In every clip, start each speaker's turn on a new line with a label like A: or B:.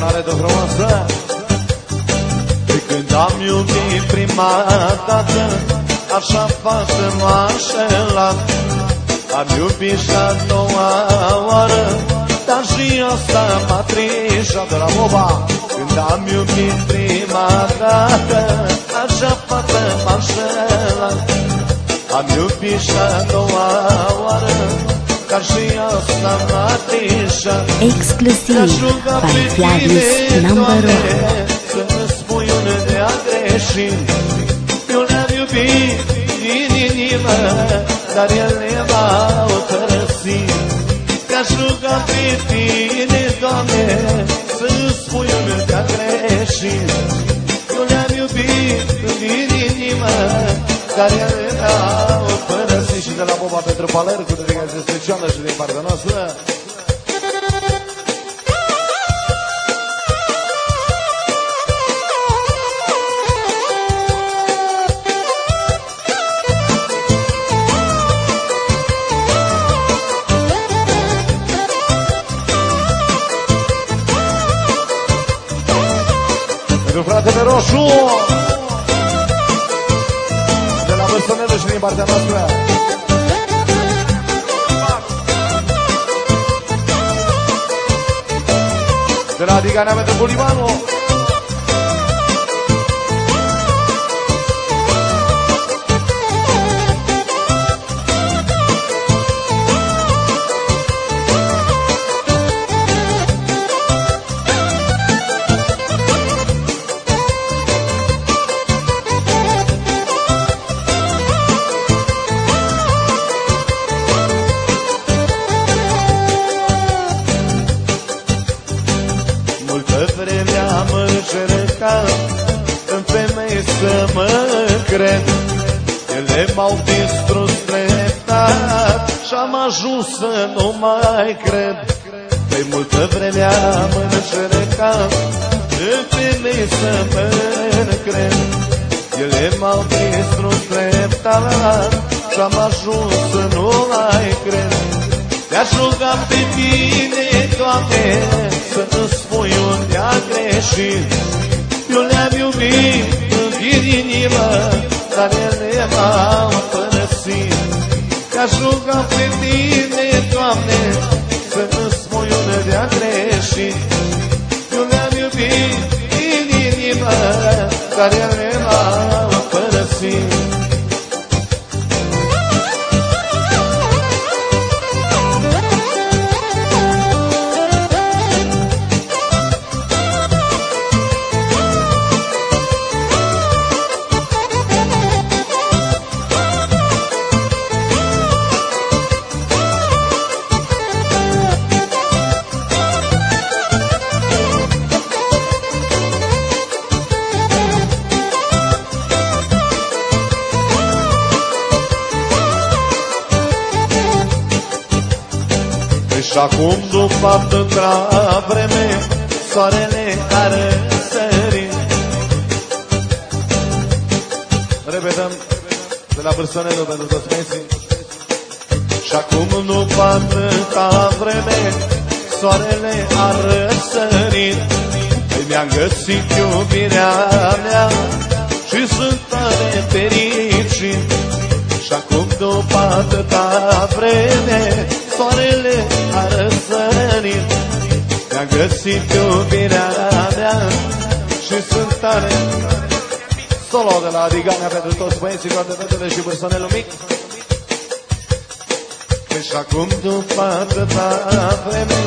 A: fată frumoasă. De când am iubit prima dată Așa fată m-a înșelat. Am iubit și a doua oară Dar și asta m-a trișat. De la boba Când am iubit prima dată Așa fată m-a înșelat. Am iubit și a doua oară Dar și asta m-a trișat
B: Exclusiv by Flavius number one.
A: Să-mi spui unde a greșit Eu le-am iubit din inimă Dar ele m-au părăsit Te-aș ruga pe tine, Doamne Să-mi spui unde a greșit Eu le-am iubit din inimă Dar ele m-au părăsit Și de la Boba pentru Paler Cu dedicație specială și din partea noastră. Pentru fratele Roșu De la Băsănelă și din partea noastră De la Diganea cred. Ele m-au distrus treptat Și-am ajuns să nu mai cred. Pe multă vreme am încercat În femei să mă cred. Ele m-au distrus treptat Și-am ajuns să nu mai cred. Te-aș ruga pe tine, Doamne, să-mi spui unde a greșit. Eu le-am iubit din inimă, dar ele m-au părăsit. Te-aș ruga pe tine, Doamne, să-mi spui unde a greșit. Eu le-am iubit din inimă, dar ele m-au Și acum după atâta vreme Soarele care sări. Repetăm de la Bârsonelu pentru toți menții Și acum după atâta vreme Soarele a răsărit Păi mi-am găsit iubirea mea Și sunt tare fericit. Și acum după atâta vreme Soarele a răsărit Mi-a găsit iubirea mea Și sunt tare. Solo de la Adiganea pentru toți băieții Toate fetele și bârsonelul mic Și acum după atâta vreme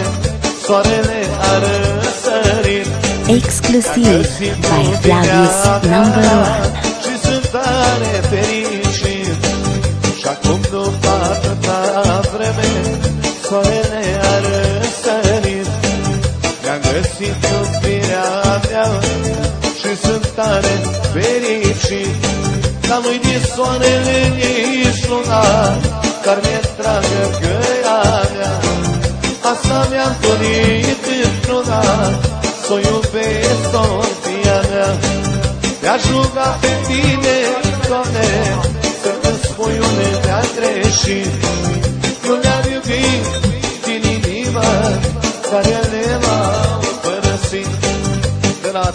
A: Soarele a răsărit
B: Exclusiv by Flavius number one.
A: Și sunt tare fericit Și sunt tare fericit. Dar nu-i de soarele nici luna Dar mi-e dragă găia mea Asta mi-am dorit într-una Să o iubesc soția mea. Te-aș ruga pe tine, Doamne Să-mi spui unde te-a greșit Eu le-am iubit din inimă Dar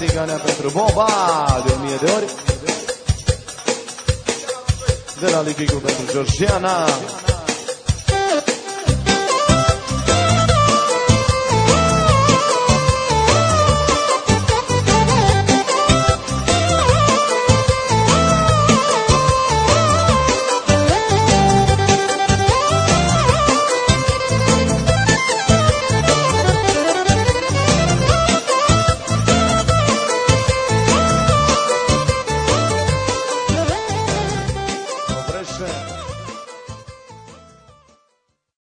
A: Ganea pentru Boba de 1000 de ori. De la Lipicu pentru Georgiana.